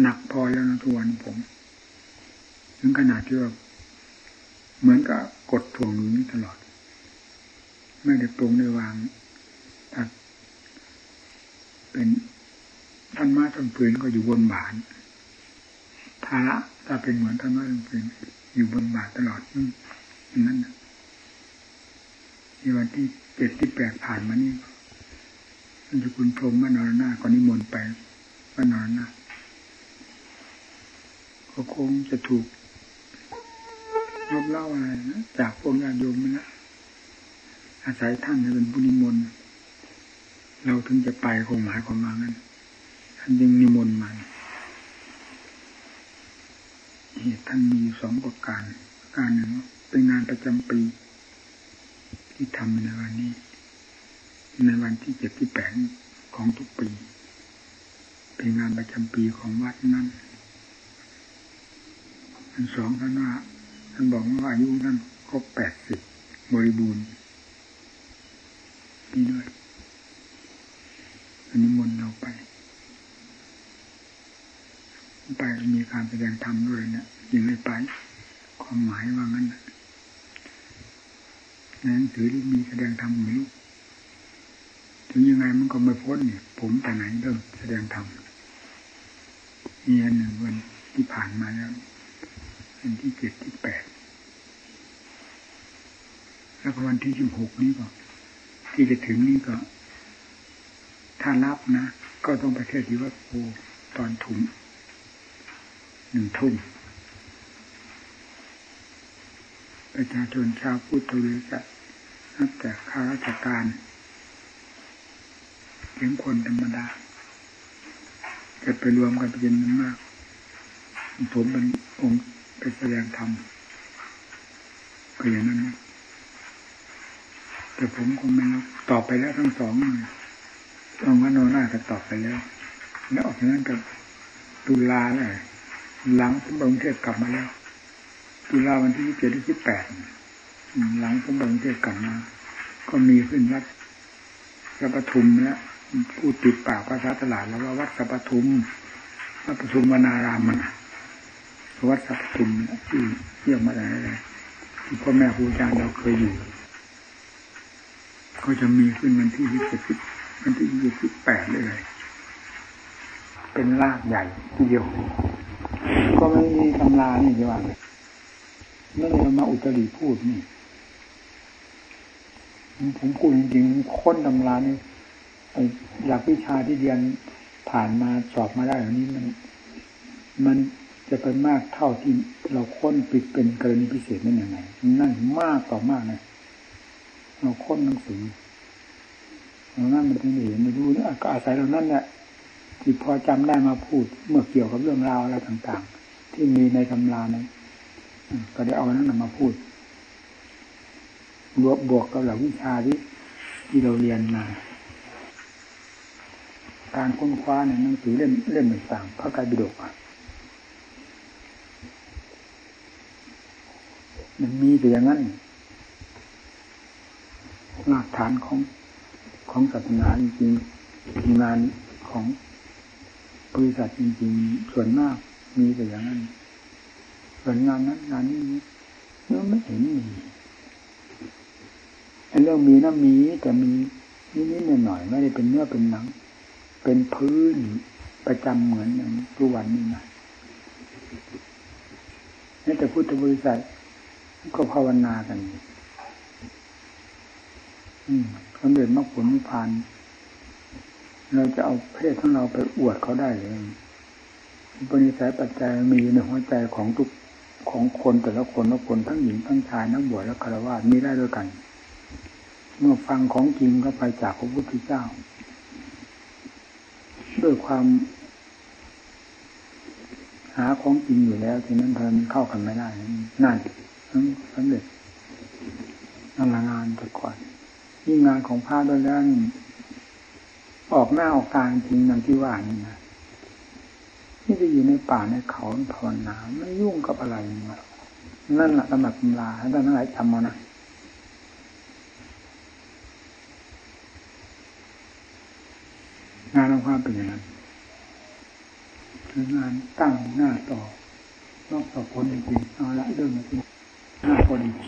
หนักพอแล้วนะทุกวันผม ถึงขนาดที่ว่าเหมือนกับกดถ่วงอยู่นี้ตลอด ไม่ได้ปรุงได้วางถ้าเป็นท่านมาท่านปืนก็อยู่บนบานภาระถ้าเป็นเหมือนท่านมาท่านปืนอยู่บนบาทตลอดอย่างนั้นในวันที่เจ็ดที่แปดผ่านมานี่ท่านจุคุณพรมมานรนาก็นิมนต์ไปมานรนา ก็คงจะถูกรบเล่าอะไรนะจากพวกญาติโยมนะอาศัยท่านเป็นผู้นิมนต์เราถึงจะไปคงหมายความว่างั้นท่านยังนิมนต์มาเหตุท่านมีสองประการการหนึ่งเป็นงานประจำปี ที่ทำในวันนี้ ในวันที่เจ็ดที่แปดของทุกปี เป็นงานประจำปีของวัดนั้น สองท่านว่าท่านบอกว่าอายุท่านครบแปดสิบบริบูรณ์นี่ด้วยอันนี้มนเราไป ไปมีการแสดงธรรมด้วยเนะี่ยยังไม่ไป ความหมายว่างั้นในหนังสือที่มีแสดงธรรมไม่รู้ถึงยังไงมันก็ไม่พ้นเนี่ย ผมไปไหนเริ่มแสดงธรรมมีอันหนึ่งวันที่ผ่านมาแล้ว วันที่เจ็ดที่แปดแล้วก็วันที่สิบหกนี้ก็ ที่จะถึงนี่ก็ ถ้ารับนะ ก็ต้องไปเทศที่วัดโพตอนถุงหนึ่งทุ่มประชาชนชาวพุทธบริษัทนับแต่ข้าราชการเพียงคนธรรมดาจะไปรวมกันเป็นมาก ผมเป็นองค์ ดงธรรมก็อย่างนั้นนะแต่ผมคงไม่รับตอบไปแล้วทั้งสองต้องว่าโนน่าก็ตอบไปแล้ว แล้วออกจากนั้นก็ตุลาเลยหลังผมบังเทศกลับมาแล้ว ตุลาวันที่ยี่สิบเจ็ดที่สิบแปดหลังผมบังเทศกลับมา ก็มีขึ้นวัดสัปทุมเนี่ยพูดติดปากภาษาตลาดแล้วว่าวัดสัปทุมวัดปทุมวนารามมัน วัดสัปทุมที่เที่ยวมาอะไรที่พ่อแม่ครูอาจารย์เราเคยอยู่ ก็จะมีขึ้นวันที่ยี่สิบวันที่ยี่สิบแปดเลย เป็นรากใหญ่ทีเดียว ก็ไม่มีตำรานี่ใช่ไหมไม่ได้มาอุตริพูดนี่ผมพูดจริงๆค้นตำรานี่หลักวิชาที่เรียนผ่านมาสอบมาได้แบบนี้มัน มัน จะเป็นมากเท่าที่เราค้นปิดเป็นกรณีพิเศษนั่นยังไงนั่นมากต่อมากนะเราค้นหนังสือเรานั่นมันถึงเห็นไม่รู้เนี่ยก็อาศัยเรานั่นแหละที่พอจำได้มาพูดเมื่อเกี่ยวกับเรื่องราวอะไรต่าง ๆ ที่มีในตำรานั้นก็ได้เอานั้นมาพูดบวกบวกกับหลักวิชาที่ที่เราเรียนมา การค้นคว้าในหนังสือเล่มเล่มต่างๆพระไตรปิฎก มันมีแต่อย่างนั้นหลักฐานของของศาสนาจริงๆงานของบริษัทจริงๆ ส่วนมากมีแต่อย่างนั้นส่วนงานนั้นงานนี้เนื้อไม่เห็นมีไอ้เรื่องมีนะมีแต่มีนิดๆหน่อยๆไม่ได้เป็นเนื้อเป็นหนัง เป็นพื้นประจำเหมือนอย่างทุกวันนี้นะแต่พุทธบริษัท ก็ภาวนากันสำเร็จมรรคผลนิพพานเราจะเอาเพศของเราไปอวดเขาได้เลยปณิสัยปัจจัยมีในหัวใจของทุกของคนแต่ละคนละคนทั้งหญิงทั้งชายนักบวชและคารวะมีได้ด้วยกัน เมื่อฟังของจริงก็ไปจากพระพุทธเจ้า ด้วยความ หาของจริงอยู่แล้วทีนั้นเธอเข้ากันไม่ได้นั่น ทั้งสำเร็จนั่นงานแต่ก่อนนี่งานของพระด้วยแล้วออกหน้าออกตาจริงอย่างที่ว่านี่นะที่จะอยู่ในป่าในเขาภาวนาไม่ยุ่งกับอะไรนะนั่นแหละตำหนักตำราท่านทั้งหลายจำมานะงานของความเป็นอย่างนั้นคืองานตั้งหน้าต่อนอกต่อคนจริงๆเอาละเรื่องจริง Los ponemos.